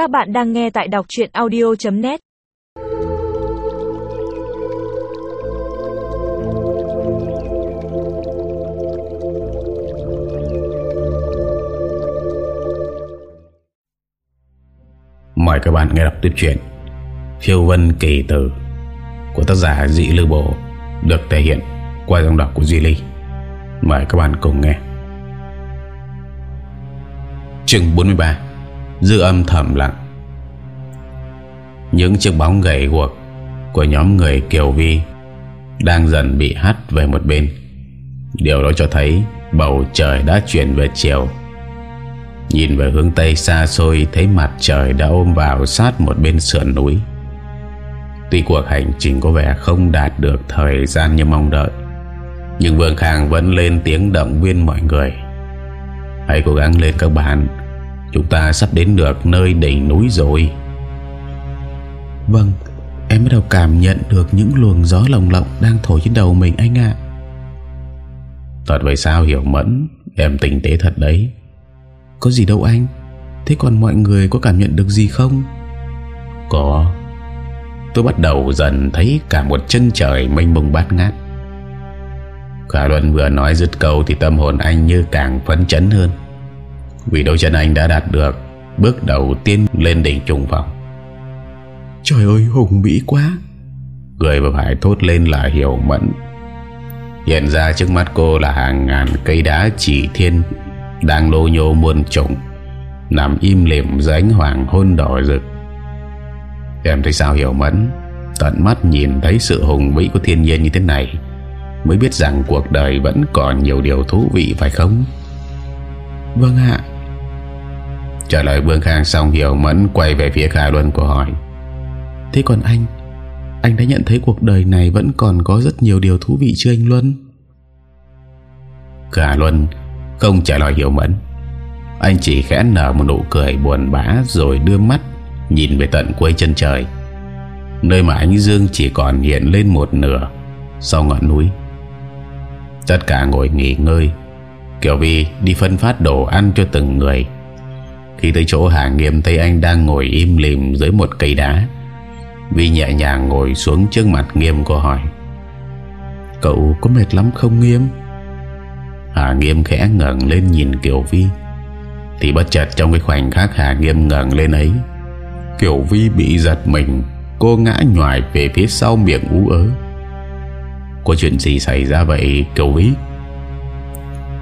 Các bạn đang nghe tại đọc chuyện audio.net Mời các bạn nghe đọc tiếp chuyện Phiêu Vân Kỳ Tử của tác giả Dị Lưu Bộ được thể hiện qua giọng đọc của Di Ly. Mời các bạn cùng nghe. Chương 43 Dư âm thầm lặng Những chiếc bóng gầy guộc của nhóm người Kiều Vi đang dần bị hắt về một bên. Điều đó cho thấy bầu trời đã chuyển về chiều. Nhìn về hướng Tây xa xôi, thấy mặt trời đã ôm vào sát một bên sườn núi. Tuy cuộc hành trình có vẻ không đạt được thời gian như mong đợi, Nhưng Vương Khang vẫn lên tiếng động viên mọi người Hãy cố gắng lên các bạn Chúng ta sắp đến được nơi đỉnh núi rồi. Vâng Em bắt đầu cảm nhận được những luồng gió lồng lộng Đang thổi trên đầu mình anh ạ. Thật vậy sao hiểu mẫn? Em tinh tế thật đấy. Có gì đâu anh. Thế còn mọi người có cảm nhận được gì không? Có. Tôi bắt đầu dần thấy cả một chân trời mênh mông bát ngát. Khả Luân vừa nói dứt câu Thì tâm hồn anh như càng phấn chấn hơn Vì đôi chân anh đã đạt được Bước đầu tiên lên đỉnh trùng phòng Trời ơi hùng mỹ quá. Người và phải thốt lên là hiểu mẫn. Hiện ra trước mắt cô là hàng ngàn cây đá chỉ thiên Đang lô nhô muôn trùng Nằm im lìm dưới ánh hoàng hôn đỏ rực. Em thấy sao hiểu mẫn? Tận mắt nhìn thấy sự hùng vĩ của thiên nhiên như thế này Mới biết rằng cuộc đời vẫn còn nhiều điều thú vị phải không Vâng ạ. Trả lời Vương Khang xong Hiểu Mẫn quay về phía Khả Luân của hỏi. Thế còn anh? Anh đã nhận thấy cuộc đời này Vẫn còn có rất nhiều điều thú vị chưa anh Luân? Khả Luân không trả lời Hiểu Mẫn. Anh chỉ khẽ nở một nụ cười buồn bã Rồi đưa mắt Nhìn về tận cuối chân trời. Nơi mà ánh dương chỉ còn hiện lên một nửa Sau ngọn núi. Tất cả ngồi nghỉ ngơi Kiều Vi đi phân phát đồ ăn cho từng người. Khi tới chỗ Hà Nghiêm thấy anh đang ngồi im lìm dưới một cây đá. Vi nhẹ nhàng ngồi xuống trước mặt Nghiêm cô hỏi, Cậu có mệt lắm không Nghiêm? Hà Nghiêm khẽ ngẩng lên nhìn Kiều Vi. Thì bất chợt trong cái khoảnh khắc Hà Nghiêm ngẩng lên ấy Kiều Vi bị giật mình, Cô ngã nhòi về phía sau miệng ú ớ. Có chuyện gì xảy ra vậy Kiều Vi?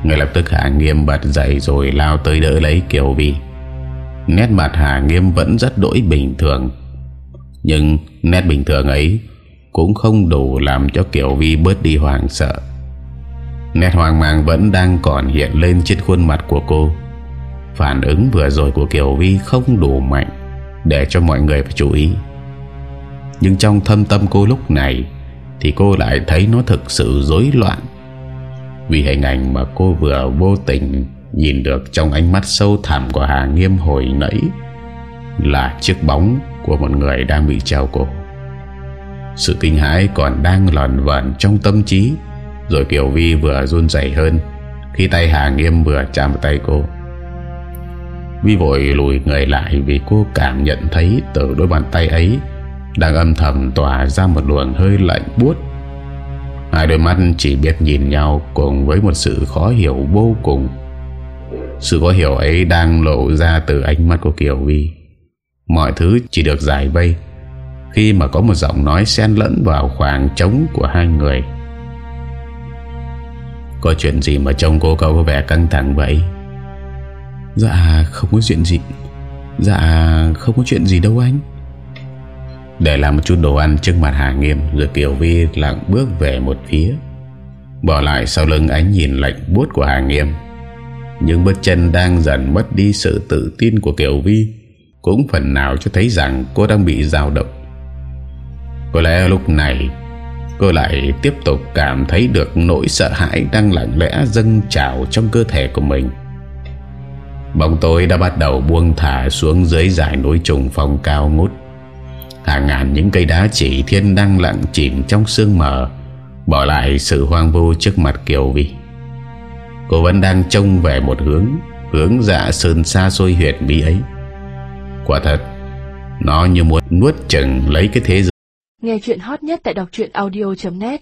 Ngay lập tức Hà Nghiêm bật dậy Rồi lao tới đỡ lấy Kiều Vi. Nét mặt Hà Nghiêm vẫn rất đỗi bình thường. Nhưng nét bình thường ấy Cũng không đủ làm cho Kiều Vi bớt đi hoàng sợ. Nét hoang mang vẫn đang còn hiện lên trên khuôn mặt của cô. Phản ứng vừa rồi của Kiều Vi không đủ mạnh để cho mọi người phải chú ý. Nhưng trong thâm tâm cô lúc này thì cô lại thấy nó thực sự rối loạn vì hình ảnh mà cô vừa vô tình nhìn được trong ánh mắt sâu thẳm của Hà Nghiêm hồi nãy là chiếc bóng của một người đang bị treo cổ sự kinh hãi còn đang lòn vẩn trong tâm trí, rồi Kiều Vi vừa run rẩy hơn khi tay Hà Nghiêm vừa chạm vào tay cô Vi vội lùi người lại vì cô cảm nhận thấy từ đôi bàn tay ấy đang âm thầm tỏa ra một luồng hơi lạnh buốt. Hai đôi mắt chỉ biết nhìn nhau cùng với một sự khó hiểu vô cùng. Sự khó hiểu ấy đang lộ ra từ ánh mắt của Kiều Vi. Mọi thứ chỉ được giải vây khi mà có một giọng nói xen lẫn vào khoảng trống của hai người. Có chuyện gì mà trông cô cậu có vẻ căng thẳng vậy? Dạ không có chuyện gì Dạ không có chuyện gì đâu anh để làm một chút đồ ăn trước mặt Hà Nghiêm, Rồi Kiều Vi lặng bước về một phía. Bỏ lại sau lưng ánh nhìn lạnh buốt của Hà Nghiêm. Những bước chân đang dần mất đi sự tự tin của Kiều Vi, Cũng phần nào cho thấy rằng cô đang bị dao động. Có lẽ lúc này, Cô lại tiếp tục cảm thấy được nỗi sợ hãi đang lặng lẽ dâng trào trong cơ thể của mình. Bóng tối đã bắt đầu buông thả xuống dưới dải núi trùng phong cao ngút. Hàng ngàn những cây đá chỉ thiên đang lặng chìm trong sương mờ, Bỏ lại sự hoang vu trước mặt Kiều Vi. Cô vẫn đang trông về một hướng Hướng dạ sơn xa xôi huyệt bí ấy. Quả thật, Nó như muốn nuốt chừng lấy cái thế giới. Nghe chuyện hot nhất tại đọc audio.net